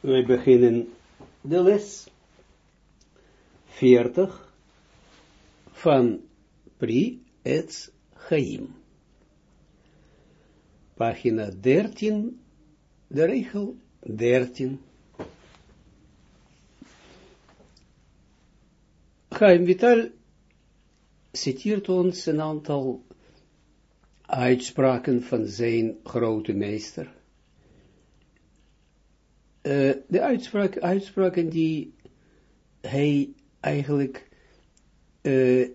We beginnen de les 40 van Pri Etz Chaim. Pagina 13, de regel 13. Chaim Vital citeert ons een aantal uitspraken van zijn grote meester uh, de uitspraak, uitspraken die hij eigenlijk uh,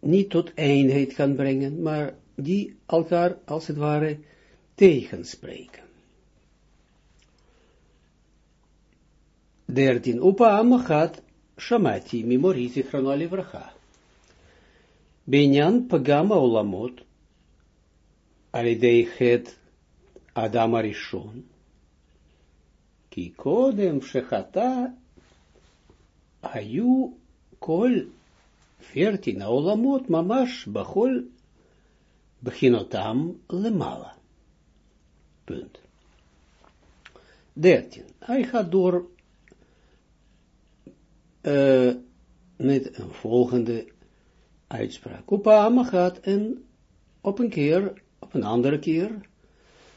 niet tot eenheid kan brengen, maar die elkaar als het ware tegenspreken. 13. Upa amachat shamati mimoriti chronoli vracha. Binyan pagama olamot, alidei het Adam Arishon, כי קודם שחטא היו כל פרטין העולמות ממש בכל בחינותם למעלה. Punt. 13. Hij gaat door uh, met een volgende uitspraak. Op een gaat en op een keer, op een andere keer,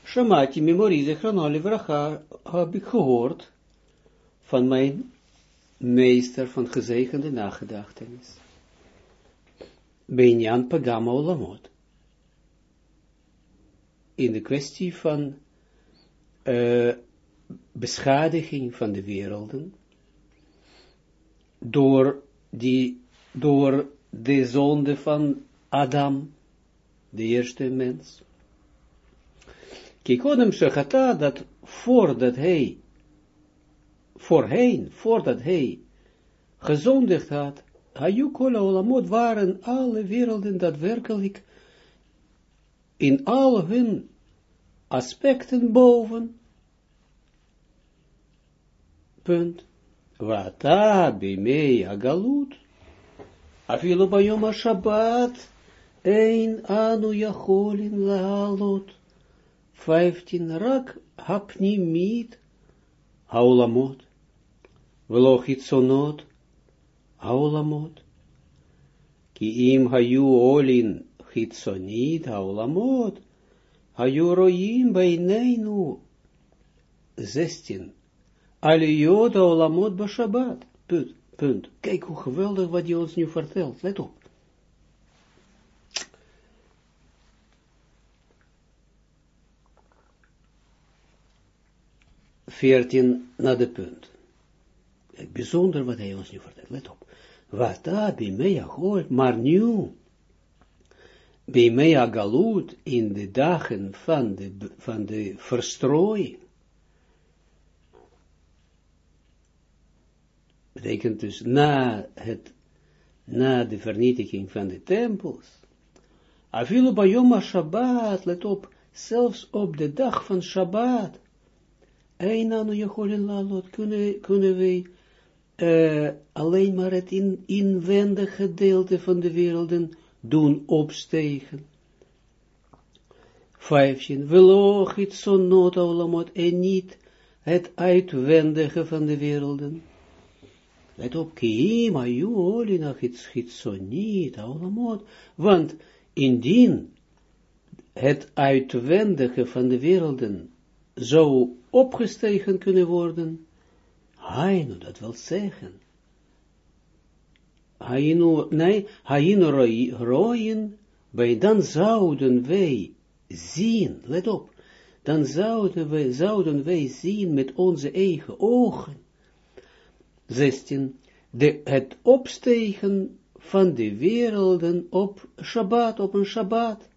Shamati memorize chronoli vracha heb ik gehoord van mijn meester van gezegende nagedachtenis. Benjan Pagama Olamot. In de kwestie van uh, beschadiging van de werelden door, die, door de zonde van Adam, de eerste mens. Kikodem Shechata, dat voordat hij, voorheen, voordat hij gezondigd had, Hayukola Olamot waren alle werelden daadwerkelijk in al hun aspecten boven. Punt. Wata bimei agalut. Afilo bayom Shabbat. Ein anu yacholin laalot. 15, rak hapnimit, haulamot, velochitsonot, haulamot, ki im hayu olin chitsonit, haulamot, hayu roim beineinu, 16, aliyot haulamot bashabat, punt, punt. Kijk hoe geweldig wat hij ons nu vertelt, let op. 14 naar de punt. Bijzonder wat hij ons nu vertelt, let op. Wat daar bij mij hoort, maar nu, bij mij galut in de dagen van de, van de verstrooiing, betekent dus na, het, na de vernietiging van de tempels, Avilu Bayoma Shabbat, let op, zelfs op de dag van Shabbat, Kunnen, kunnen wij uh, alleen maar het in, inwendige gedeelte van de werelden doen opstegen. Vijftien, velochit sonot olamot, en niet het uitwendige van de werelden. Let op, kiim, ayu, olina, niet olamot, want indien het uitwendige van de werelden zou opgestegen kunnen worden, Hainu, dat wil zeggen, Hainu, nee, Hainu rooien, bij dan zouden wij zien, let op, dan zouden wij, zouden wij zien met onze eigen ogen, 16, de, het opstegen van de werelden op Shabbat, op een Shabbat,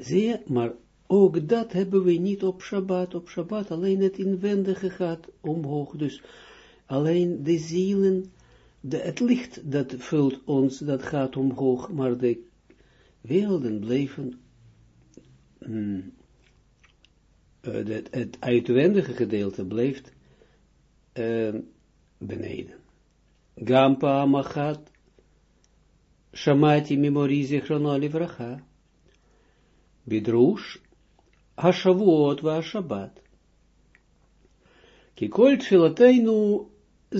Zie je, maar ook dat hebben we niet op Shabbat, op Shabbat alleen het inwendige gaat omhoog, dus alleen de zielen, de, het licht dat vult ons, dat gaat omhoog, maar de werelden blijven, hmm, uh, het, het uitwendige gedeelte blijft uh, beneden. Gampa Amachat, Shamati Memorize Chronoli Vracha, bidrush, hashavuot va Shabbat. Kikol tfilateinu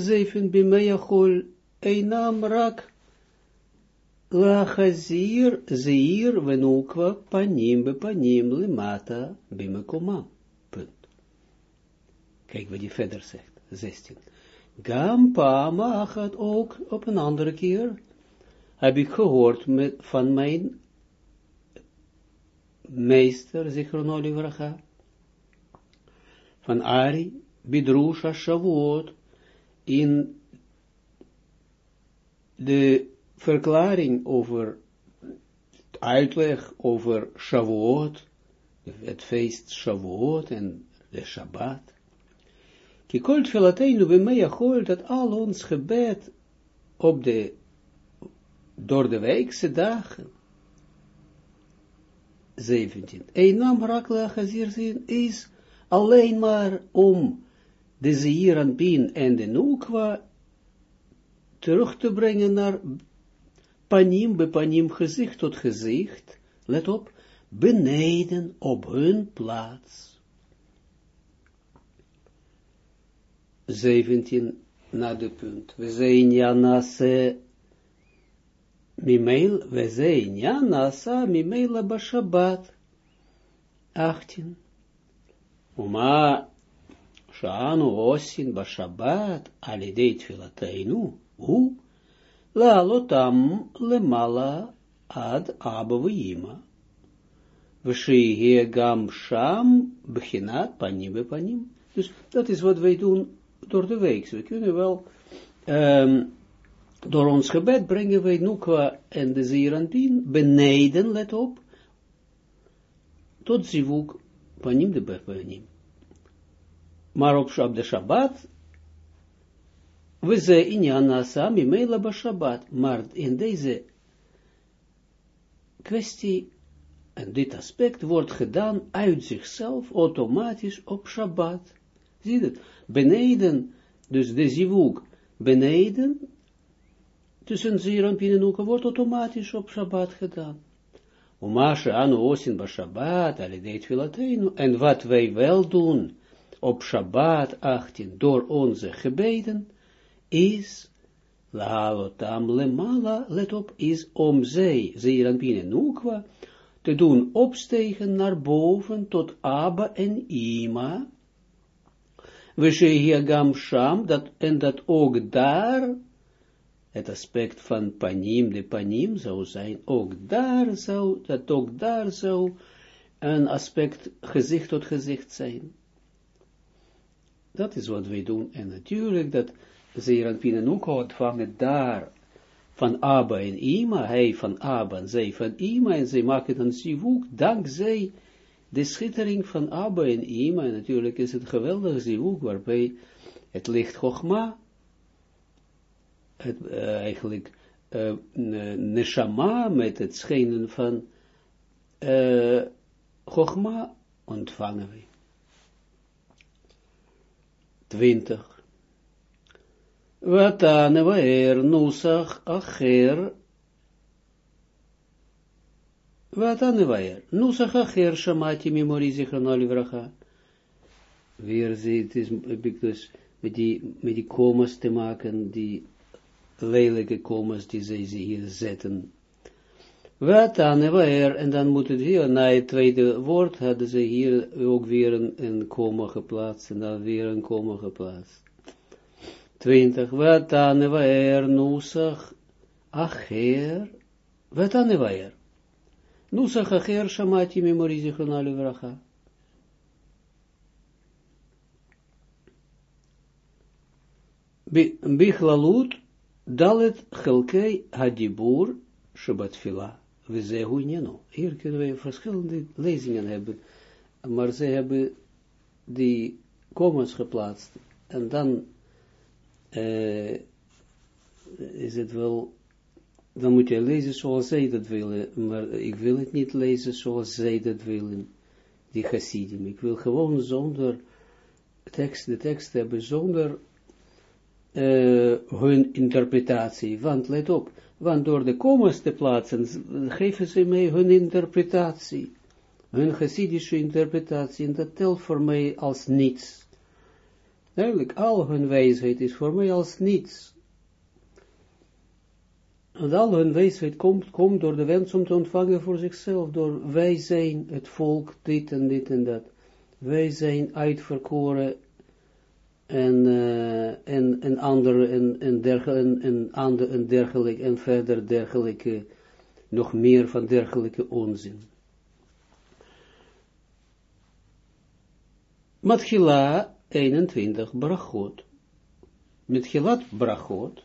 zeven bimeyachol einam rak Lachazir, zeir, venukwa, panim, bepanim, limata, bimekoma. Punt. Kijk wat hij verder zegt. 16. Gam pa gaat ook op een andere keer. Heb ik gehoord met, van mijn meester, Zichronoli Vracha, van Ari, Bidrusha Shavuot, in de verklaring over, uitleg over Shavuot, het feest Shavuot en de Shabbat. Kikolt filateinu b'meyachol dat al ons gebed op de, door de weekse dagen, 17. Einam rakla hazir is alleen maar om de zeer pin en de nukwa terug te brengen naar panim, panim, gezicht tot gezicht, let op, beneden op hun plaats. 17 na de punt. We zijn ja mimail, Mimeil Vezeinja Nasa Mimeila Bashabat. 18. Uma Shanu Osin Bashabat Alideit Filateinu U Laalotam Lemala Ad Abavima. Vshiye Gam Sham bhinat Panim Bepanim. Dus dat is wat wij doen door de week. We kunnen wel um, door ons gebed brengen wij Nukwa en de Zeranpien beneden, let op, tot zivuk panim de panim. Maar op de Shabbat we ze inyan nasa mimela Shabbat, maar in deze kwestie, en dit aspect wordt gedaan uit zichzelf automatisch op Shabbat. Zie het? Beneden, dus de zivug, beneden, tussen zeer en pinenuka, wordt automatisch op Shabbat gedaan. Umashe anu osin ba Shabbat, alideit filateinu, en wat wij wel doen op Shabbat 18, door onze gebeden, is, lahalotam lemala, let op, is om zij, zeeranpine nukwa, te doen opstegen naar boven tot Abba en Ima, we gam sham, dat, en dat ook daar, het aspect van panim, de panim zou zijn, ook daar zou, dat ook daar zou een aspect gezicht tot gezicht zijn. Dat is wat wij doen, en natuurlijk dat Zeeranpien ook ontvangen daar van Abba en Ima, hij van Abba en zij van Ima, en zij maken een zivuk, dankzij de schittering van Abba en Ima, en natuurlijk is het geweldige zivuk, waarbij het licht Chogma, het, uh, eigenlijk uh, Neshama met het schijnen van uh, Chogma ontvangen we. 20. Wata nevaer nusach acher. Wata nevaer. Nusach acher shamati memori zichronoli vracha. Weer ziet, is, heb ik dus met die, met die komas te maken, die lelijke komas die zij hier zetten. Wata nevaer, en dan moet het hier, na het tweede woord, hadden ze hier ook weer een, een koma geplaatst, en dan weer een koma geplaatst. 20. Wata nevaer nusach acher. Wata nevaer. Nusach acher shamati memori zichronali vracha. Bichlalut dalet chelkei hadibur shabatfila. We zehu njeno. Hier kunnen we verschillende lezingen hebben. Maar ze hebben die kommas geplaatst. En dan is het wel, dan moet je lezen zoals zij dat willen, maar ik wil het niet lezen zoals zij dat willen, die Hasidim. Ik wil gewoon zonder tekst, de tekst hebben, zonder uh, hun interpretatie. Want let op, want door de kommas te plaatsen, geven ze mij hun interpretatie. hun Hasidische interpretatie, en dat telt voor mij als niets. Eigenlijk, al hun wijsheid is voor mij als niets. En al hun wijsheid komt, komt door de wens om te ontvangen voor zichzelf, door wij zijn het volk, dit en dit en dat. Wij zijn uitverkoren en, uh, en, en andere, en, en, dergelijke, en, ander, en dergelijke, en verder dergelijke, nog meer van dergelijke onzin. Matchila 21, brachot. Met Gilat brachot,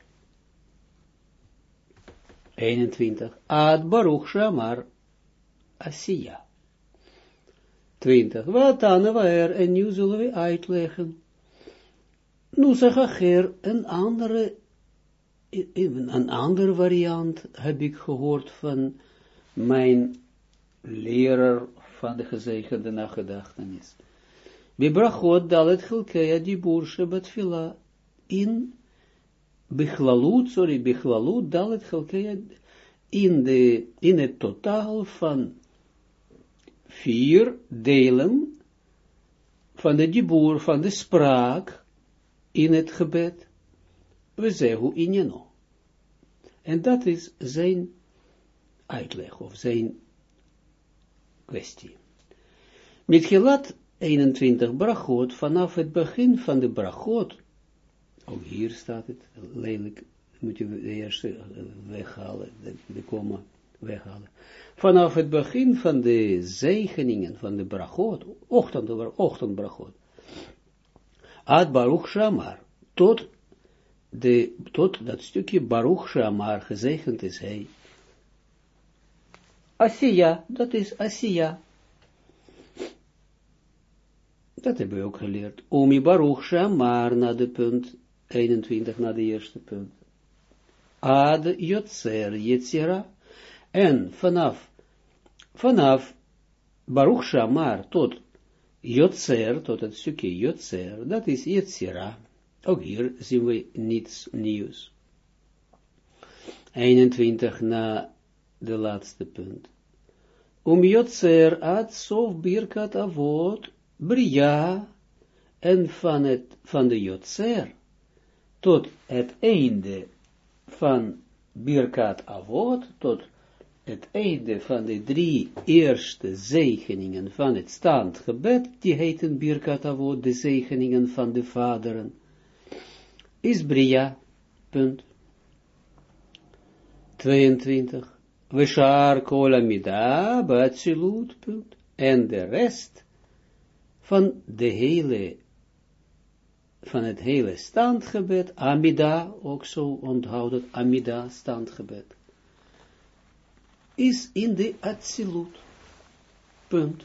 21, Ad Baruch Shamar Asiya. 20, wat dan er, en nu zullen we uitleggen Nusach Acher, een andere, een andere variant heb ik gehoord van mijn leraar van de gezegende nagedachtenis. Bibrachot dalet chilkeya dibur shebatfila in Bichlalut, sorry, Bichlalut dalet chilkeya in, de, in het totaal van vier delen van de dibur, van de spraak, in het gebed, we zeggen injeno. En dat is zijn uitleg, of zijn kwestie. Met gelat 21 brachot, vanaf het begin van de brachot, ook hier staat het, lelijk, moet je de eerste weghalen, de, de komma weghalen. Vanaf het begin van de zegeningen van de brachot, ochtend, ochtendbrachot, Ad Baruch Shamar, tot, de, tot dat stukje Baruch Shamar gezegend is hij. Asiya, dat is Asiya. Dat hebben we ook geleerd. Omi Baruch Shamar, na de punt 21, na de eerste punt. Ad Yotzer Yetzira. En vanaf, vanaf Baruch Shamar tot Jotzer, tot het stukje Jotzer, dat is Yetzira. Ook hier zien we niets nieuws. 21 na de laatste punt. Om Jotzer ad sof birkat avot, bria, en van, het, van de Jotzer, tot het einde van birkat avot, tot het einde van de drie eerste zegeningen van het standgebed, die heten Birkat Avot, de zegeningen van de vaderen, is Bria, punt. 22. Vishar kolamida, batsilut, punt. En de rest van de hele, van het hele standgebed, Amida, ook zo onthouden, Amida, standgebed is in de Atsilut. Punt.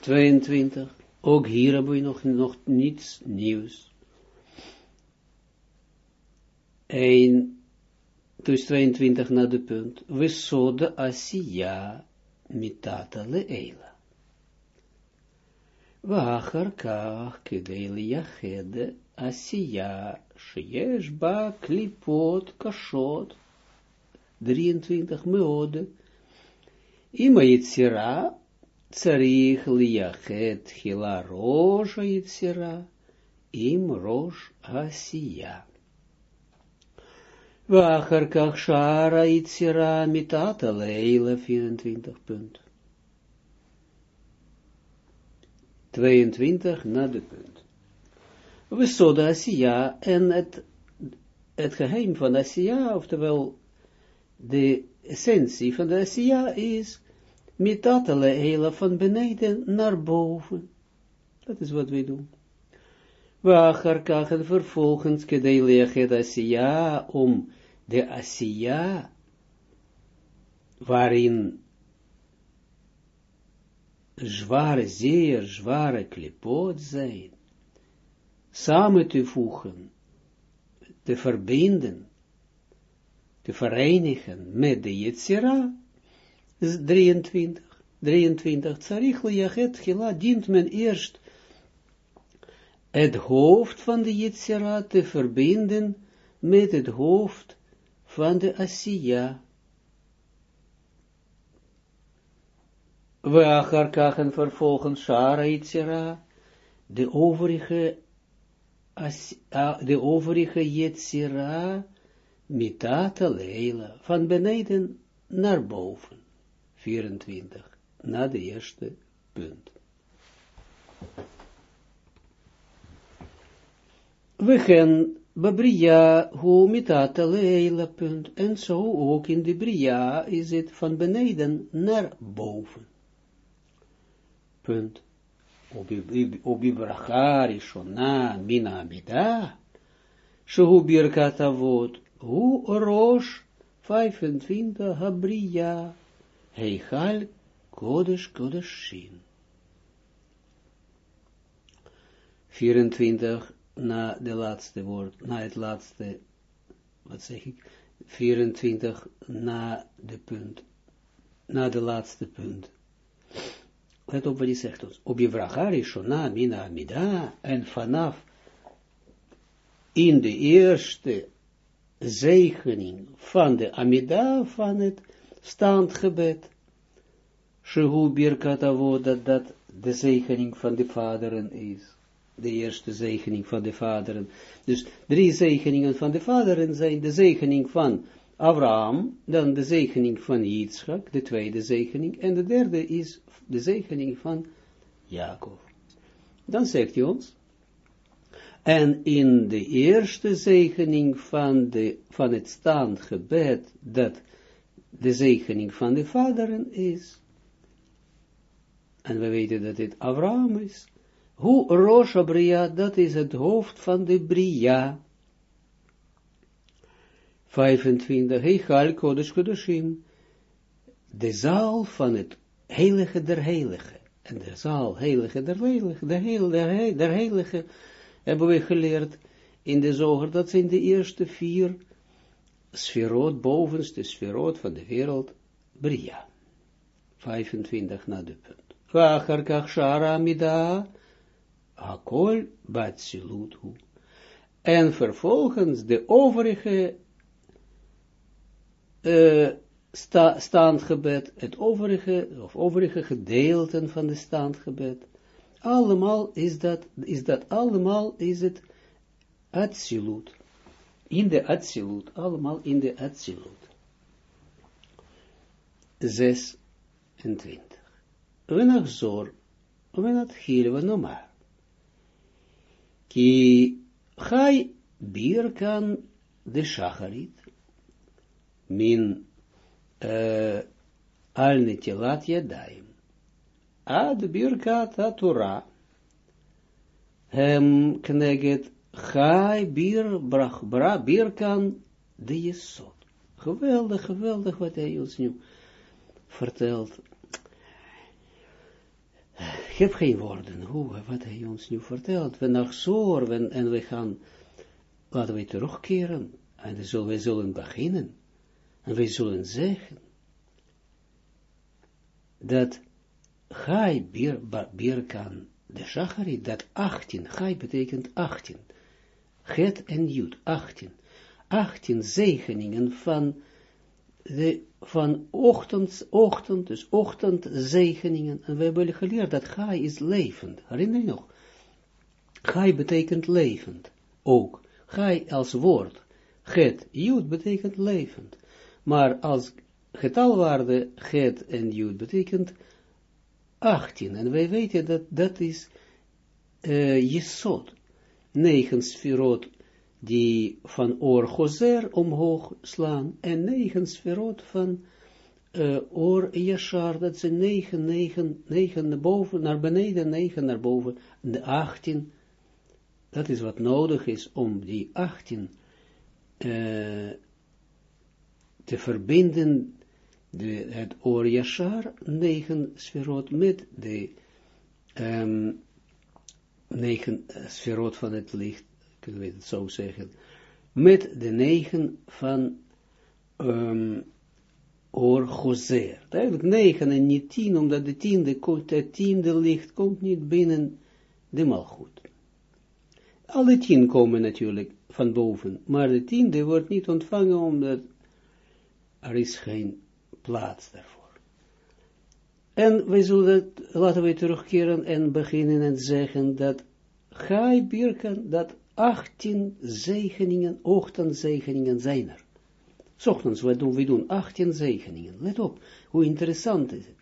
22. Ook hier hebben we nog, nog niets nieuws. 1, dus 22 naar de punt. We zoden Asiya mitata leela. ואחר כך כדי לייחד עשייה שיש בה קליפות קשות 23 meode. Ima yitzira, tsarich liyachet hila rosh yitzira, im rosh asiya. Wacher kach shara yitzira mitata leila 24 punt. 22 na de punt. We zoden Asiya en het, het geheim van Asiya, oftewel de essentie van de Asiya is mitatele hele van beneden naar boven. Dat is wat wij doen. Wacharkach en vervolgens kedeilechet Asiya om de Asiya waarin zware, zeer zware klipot zijn, samen te voegen, te verbinden, te verenigen met de Yetzira, 23, 23, Tsarich Liachet Gila, dient men eerst het hoofd van de Yetzira te verbinden met het hoofd van de Asiya. we acharkach en vervolgens Shara Yitzira, de overige, de overige Yitzira, mitata leila, van beneden naar boven. 24, na de eerste punt. We gaan Babria, hoe mitata leila, punt. En zo ook in de Bria is het van beneden naar boven. Punt. Obi bracha rishona mina amida, shehu birkat avot, hu rosh 25 habria, heichal kodesh kodeshim. 24 na de laatste woord, na het laatste, wat zeg ik, 24 na de punt, na de laatste punt. Let op wat hij zegt ons. Op je Shona, Mina, Amida, en vanaf in de eerste zegening van de Amida, van het standgebed, Shehu Birkat dat dat de zegening van de vaderen is de eerste zegening van de vaderen. Dus drie zegeningen van de vaderen zijn de zegening van Abraham, dan de zegening van Yitzchak, de tweede zegening, en de derde is de zegening van Jacob. Dan zegt hij ons, en in de eerste zegening van, de, van het staand gebed, dat de zegening van de vaderen is, en we weten dat dit Abraham is, hoe Rosh Bria, dat is het hoofd van de Bria. 25. Heichal Kodesh Kodeshim. De zaal van het heilige der heilige. En de zaal heilige der heilige, de heil, der, der heilige, hebben we geleerd in de zoger, dat zijn de eerste vier sferoot, bovenste sferoot van de wereld, Bria. 25 na de punt. Vacharkach Shara Mida, Hakol Batsilutu. En vervolgens de overige uh, sta, staandgebed, het overige, of overige gedeelten van de staandgebed, allemaal is dat, is dat allemaal is het Atsilut. In de Atsilut, allemaal in de Atsilut. 26. We nog zor, we nog hier, we nog maar. Ki chai birkan de shacharit min uh, al netilat yadayim ad birkat atura hem kneget chai bir brach bra birkan de jesot. Geweldig, geweldig wat hij ons nu vertelt ik heb geen woorden, hoe, wat hij ons nu vertelt. We nog zo, en we gaan, laten we terugkeren, en we zullen, we zullen beginnen, en we zullen zeggen, dat Gai bir, Birkan, de Shachari, dat 18, Gai betekent 18, Het en Jud, 18, 18 zegeningen van de, van ochtend, ochtend, dus ochtendzegeningen, en we hebben geleerd dat Gai is levend, herinner je nog? Gai betekent levend, ook. Gai als woord, het, Jud betekent levend, maar als getalwaarde, het en Jud betekent 18, en wij weten dat dat is uh, Jesod, negen sferot die van oor Gozer omhoog slaan, en negen sferot van uh, Yashar, dat zijn negen, negen, negen naar boven, naar beneden, negen naar boven, de achttien, dat is wat nodig is om die achttien uh, te verbinden, het oor Yashar, negen sferot, met de um, negen sferot van het licht, kunnen we het zo zeggen, met de negen van um, Or Gozer. Eigenlijk negen en niet tien, omdat de tiende, het tiende licht komt niet binnen de malgoed. Alle tien komen natuurlijk van boven, maar de tiende wordt niet ontvangen, omdat er is geen plaats daarvoor. En wij zullen, laten we terugkeren en beginnen en zeggen dat Gai Birken, dat 18 zegeningen, ochtendzegeningen zijn er. Ochtends, we doen, we doen 18 zegeningen. Let op, hoe interessant is het.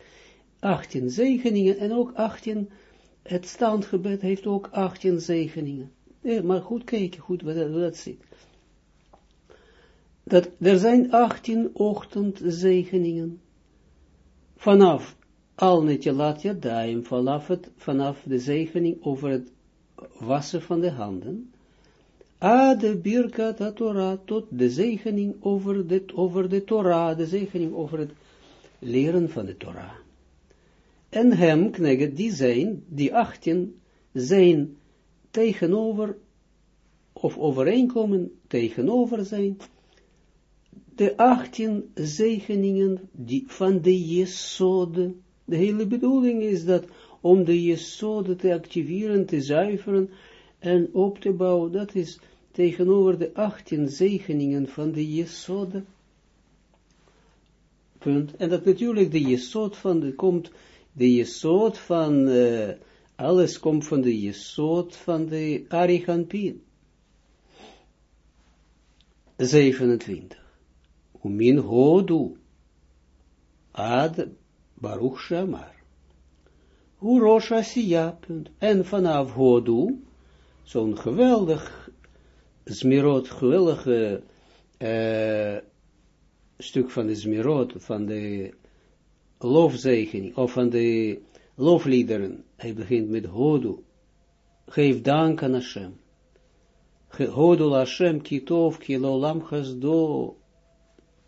18 zegeningen en ook 18, het standgebed heeft ook 18 zegeningen. Ja, maar goed kijken, goed wat dat, dat. Dat, er zijn 18 ochtendzegeningen. Vanaf al netje laat je daim, vanaf, het, vanaf de zegening over het wassen van de handen, a de birka Torah, tot de zegening over de, over de Torah, de zegening over het leren van de Torah. En hem, kneget, die zijn, die achttien, zijn tegenover, of overeenkomen tegenover zijn, de achttien zegeningen die, van de Jesode. De hele bedoeling is dat om de Jesode te activeren, te zuiveren en op te bouwen, dat is tegenover de 18 zegeningen van de Jesode. Punt. En dat natuurlijk de Jesod van de, komt, de Jesod van, uh, alles komt van de Jesod van de Ariganpin. 27. Umin hodu ad Baruch Shamar. Hoe Rosh Asiya, punt. En vanaf hodu, zo'n geweldig Zmirot, geweldige uh, stuk van de Zmirot, van de lofzegening, of van de lofliederen. Hij begint met Hodu. Geef dank aan Hashem. Hodu Hashem, kitov, kilolam hasdo.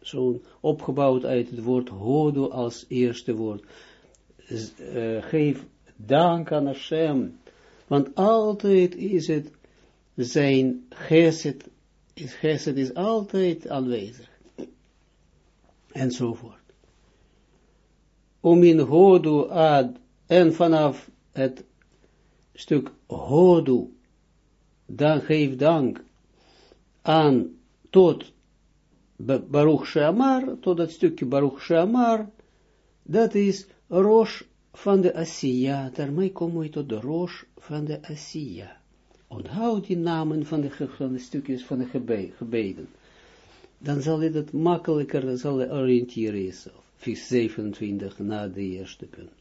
Zo'n opgebouwd uit het woord Hodu als eerste woord. Uh, geef dank aan Hashem. Want altijd is het zijn geset, is geset is altijd aanwezig. Enzovoort. Om in hodu ad, en vanaf het stuk hodu, dan geef dank aan tot Baruch Shamar, tot dat stukje Baruch Shamar, dat is Rosh van de Asiya, daarmee komen we tot de Rosh van de Asiya. Onthoud die namen van de, stukjes van de gebeden. Dan zal je dat makkelijker, zal je oriënteren jezelf. 27 na de eerste punt.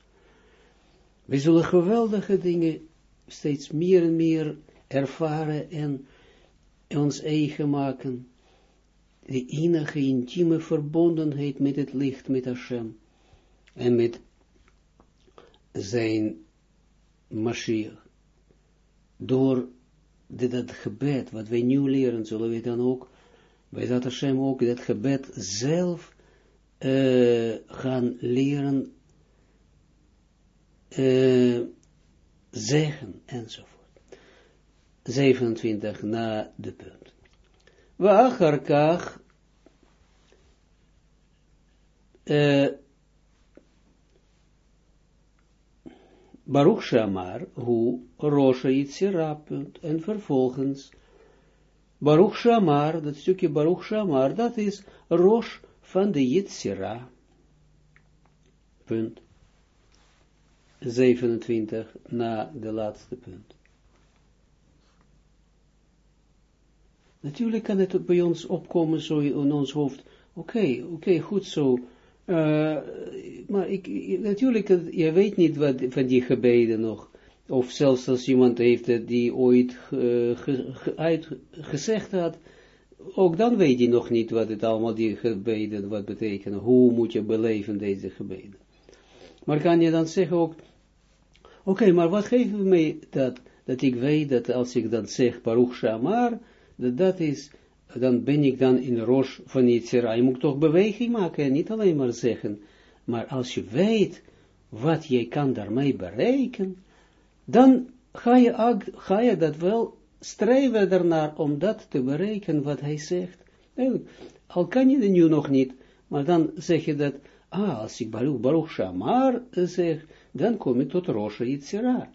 We zullen geweldige dingen steeds meer en meer ervaren en ons eigen maken. De enige intieme verbondenheid met het licht, met Hashem. En met zijn Mashiach. Door dit dat gebed, wat wij nu leren, zullen we dan ook, bij dat Hashem ook dat gebed zelf uh, gaan leren uh, zeggen, enzovoort. 27 na de punt. Uh, Baruch Shamar, hoe Rosha Yitzira, en vervolgens Baruch Shamar, dat stukje Baruch Shamar, dat is Rosh van de Yitzira. Punt. 27 na de laatste punt. Natuurlijk kan het bij ons opkomen zo in ons hoofd. Oké, oké, goed zo. Uh, maar ik, natuurlijk, je weet niet wat van die gebeden nog. Of zelfs als iemand heeft die ooit uh, uit, gezegd had, ook dan weet je nog niet wat het allemaal die gebeden, wat betekenen. Hoe moet je beleven deze gebeden. Maar kan je dan zeggen ook, oké, maar wat geeft mij dat, dat ik weet dat als ik dan zeg Baruch Shamar, dat is dan ben ik dan in de roos van Yitzhira. Je moet toch beweging maken en niet alleen maar zeggen. Maar als je weet wat je kan daarmee bereiken, dan ga je, ga je dat wel streven ernaar om dat te bereiken wat hij zegt. Al kan je het nu nog niet, maar dan zeg je dat, ah, als ik Baruch, Baruch Shamar zeg, dan kom ik tot Rosh Yitzhira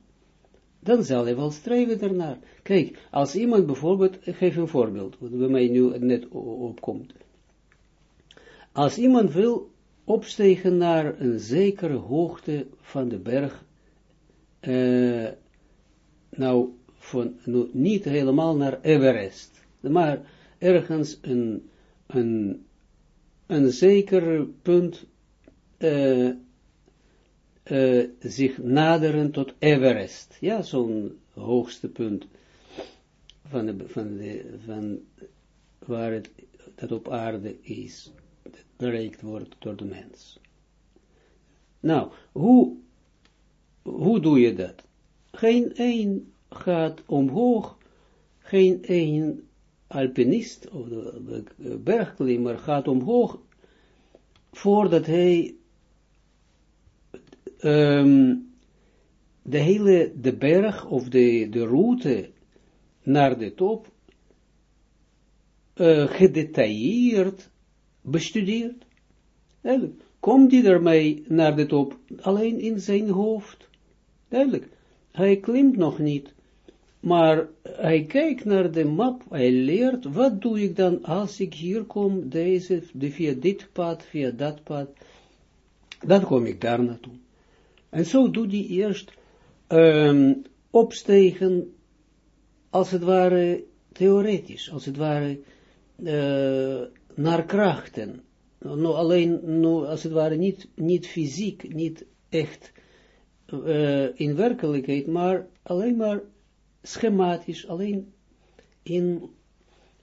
dan zal hij wel streven ernaar. Kijk, als iemand bijvoorbeeld, ik geef een voorbeeld, wat bij mij nu net opkomt. Als iemand wil opstegen naar een zekere hoogte van de berg, uh, nou, van, niet helemaal naar Everest, maar ergens een, een, een zeker punt uh, uh, zich naderen tot Everest. Ja, zo'n hoogste punt van, de, van, de, van waar het dat op aarde is, bereikt wordt door de mens. Nou, hoe, hoe doe je dat? Geen één gaat omhoog, geen één alpinist of bergklimmer gaat omhoog voordat hij um, de hele de berg of de, de route naar de top uh, gedetailleerd bestudeerd. Duidelijk. Komt hij ermee naar de top? Alleen in zijn hoofd. Duidelijk. Hij klimt nog niet. Maar hij kijkt naar de map, hij leert, wat doe ik dan als ik hier kom, deze, de, via dit pad, via dat pad, dan kom ik daar naartoe. En zo doet hij eerst um, opstegen, als het ware theoretisch, als het ware uh, naar krachten. Nou, alleen, nou, als het ware, niet, niet fysiek, niet echt uh, in werkelijkheid, maar alleen maar schematisch, alleen in,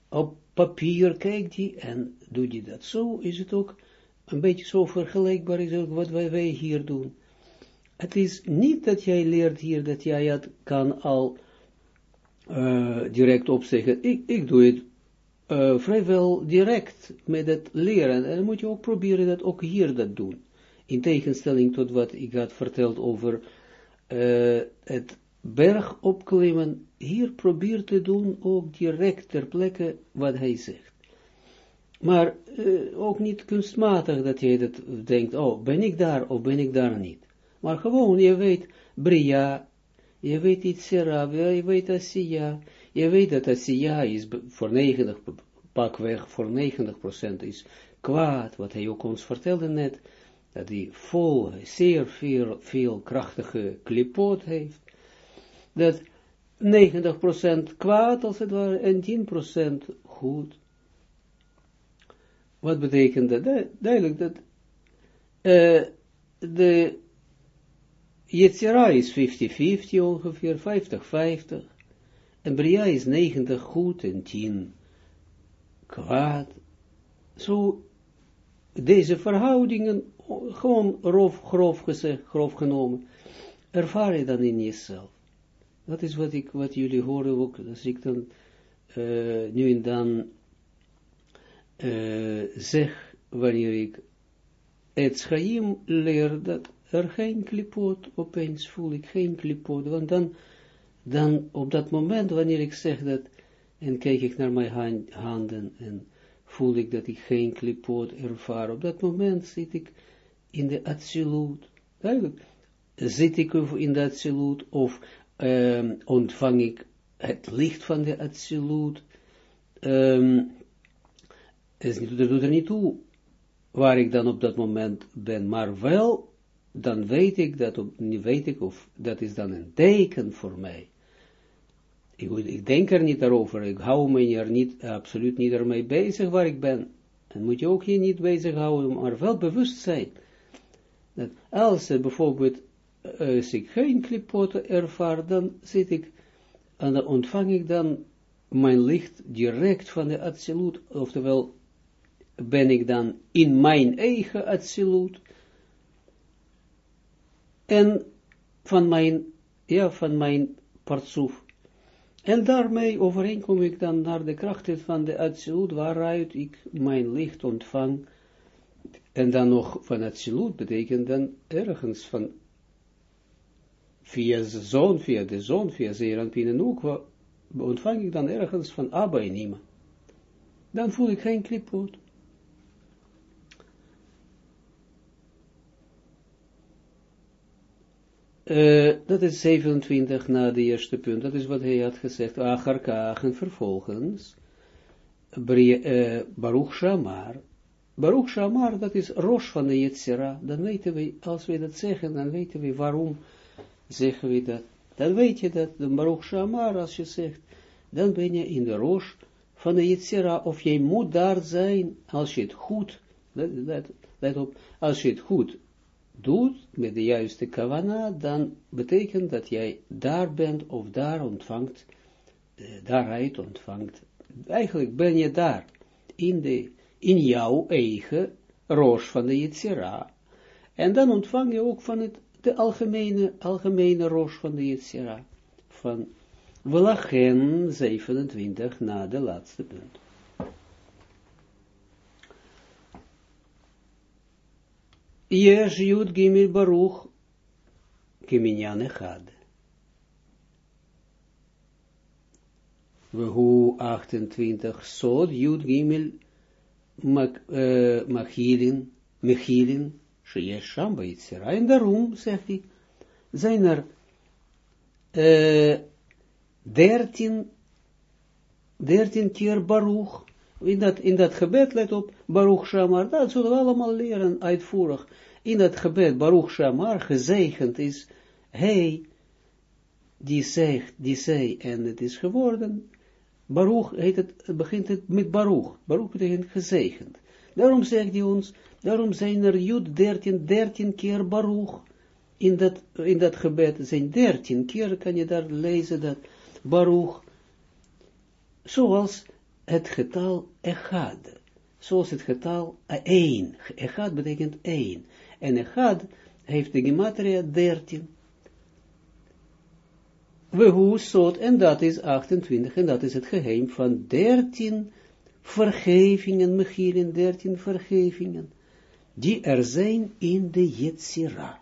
op papier kijkt hij en doet hij dat. Zo is het ook een beetje zo vergelijkbaar is ook wat wij hier doen. Het is niet dat jij leert hier dat jij het kan al uh, direct opzeggen. Ik, ik doe het uh, vrijwel direct met het leren. En dan moet je ook proberen dat ook hier dat doen. In tegenstelling tot wat ik had verteld over uh, het berg opklimmen. Hier probeer te doen ook direct ter plekke wat hij zegt. Maar ook niet kunstmatig dat je dat denkt, oh, ben ik daar of ben ik daar niet. Maar gewoon, je weet, Bria, je weet Itzera, je weet Asiya, je weet dat Asiya is voor 90, pakweg voor 90% is kwaad, wat hij ook ons vertelde net, dat hij vol, zeer veel, veel krachtige klipoot heeft, dat 90% kwaad als het ware en 10% goed. Wat betekent dat? Duidelijk dat uh, de Yetzira is 50-50 ongeveer, 50-50. En Bria is 90 goed en 10 kwaad. Zo, deze verhoudingen, gewoon grof, grof grof genomen, ervaar je dan in jezelf. Dat is wat, ik, wat jullie horen ook, als ik dan uh, nu en dan uh, zeg, wanneer ik het schaim leer, dat er geen klipoot, opeens voel ik geen klipoot, want dan, dan op dat moment, wanneer ik zeg dat, en kijk ik naar mijn handen, en voel ik dat ik geen klipoot ervaar, op dat moment zit ik in de absolute, zit ik in de absolute, of um, ontvang ik het licht van de absolute, um, doet er niet toe waar ik dan op dat moment ben, maar wel dan weet ik dat, weet ik of dat is dan een teken voor mij. Ik, ik denk er niet over, ik hou me er niet, absoluut niet ermee bezig waar ik ben. En moet je ook hier niet bezig houden, maar wel bewust zijn. Dat als bijvoorbeeld, als ik geen klipoten ervaar, dan zit ik, en dan ontvang ik dan mijn licht direct van de absolute, oftewel ben ik dan in mijn eigen absolute, en van mijn, ja, van mijn partsoef. En daarmee overeenkom ik dan naar de krachten van de Atsilut, waaruit ik mijn licht ontvang. En dan nog van Atsilut betekent dan ergens van, via de zon, via de zon, via Zeeranpien en ontvang ik dan ergens van Abba. Dan voel ik geen klipoot. Uh, dat is 27 na de eerste punt, dat is wat hij had gezegd, Acharkach, en vervolgens, uh, Baruch Shamar, Baruch Shamar, dat is Rosh van de Yetzira. Dan weten we, als we dat zeggen, dan weten we waarom zeggen we dat. Dan weet je dat, de Baruch Shamar, als je zegt, dan ben je in de Rosh van de Yetzira, of jij moet daar zijn, als je het goed, let, let, op, als je het goed doet, met de juiste kavana, dan betekent dat jij daar bent, of daar ontvangt, uh, daaruit ontvangt. Eigenlijk ben je daar, in, de, in jouw eigen roos van de Yetzira. En dan ontvang je ook van het, de algemene, algemene roos van de Yetzira, van Welachen 27 na de laatste punt. Yes, Jud Gimel Baruch, Keminyan Echad. Wehu 28, Sod, Jud Gimel Machilin, Mechilin, Sheyesh Shamba Yitzira. En daarom, zegt hij, zijn er dertien, dertien keer Baruch, in dat, in dat gebed, let op, Baruch Shamar, dat zullen we allemaal leren uitvoerig, in dat gebed, Baruch Shamar, gezegend is, hij, die zegt, die zei, en het is geworden, Baruch heet het, begint het met Baruch, Baruch betekent gezegend, daarom zegt hij ons, daarom zijn er Jud dertien, dertien keer Baruch, in dat, in dat gebed zijn dertien keer, kan je daar lezen dat, Baruch, zoals het getal Echad, zoals het getal 1. Echad betekent 1. En Echad heeft de gematria 13. We hoe en dat is 28, en dat is het geheim van 13 vergevingen, Mechilin, 13 vergevingen, die er zijn in de Yetzira.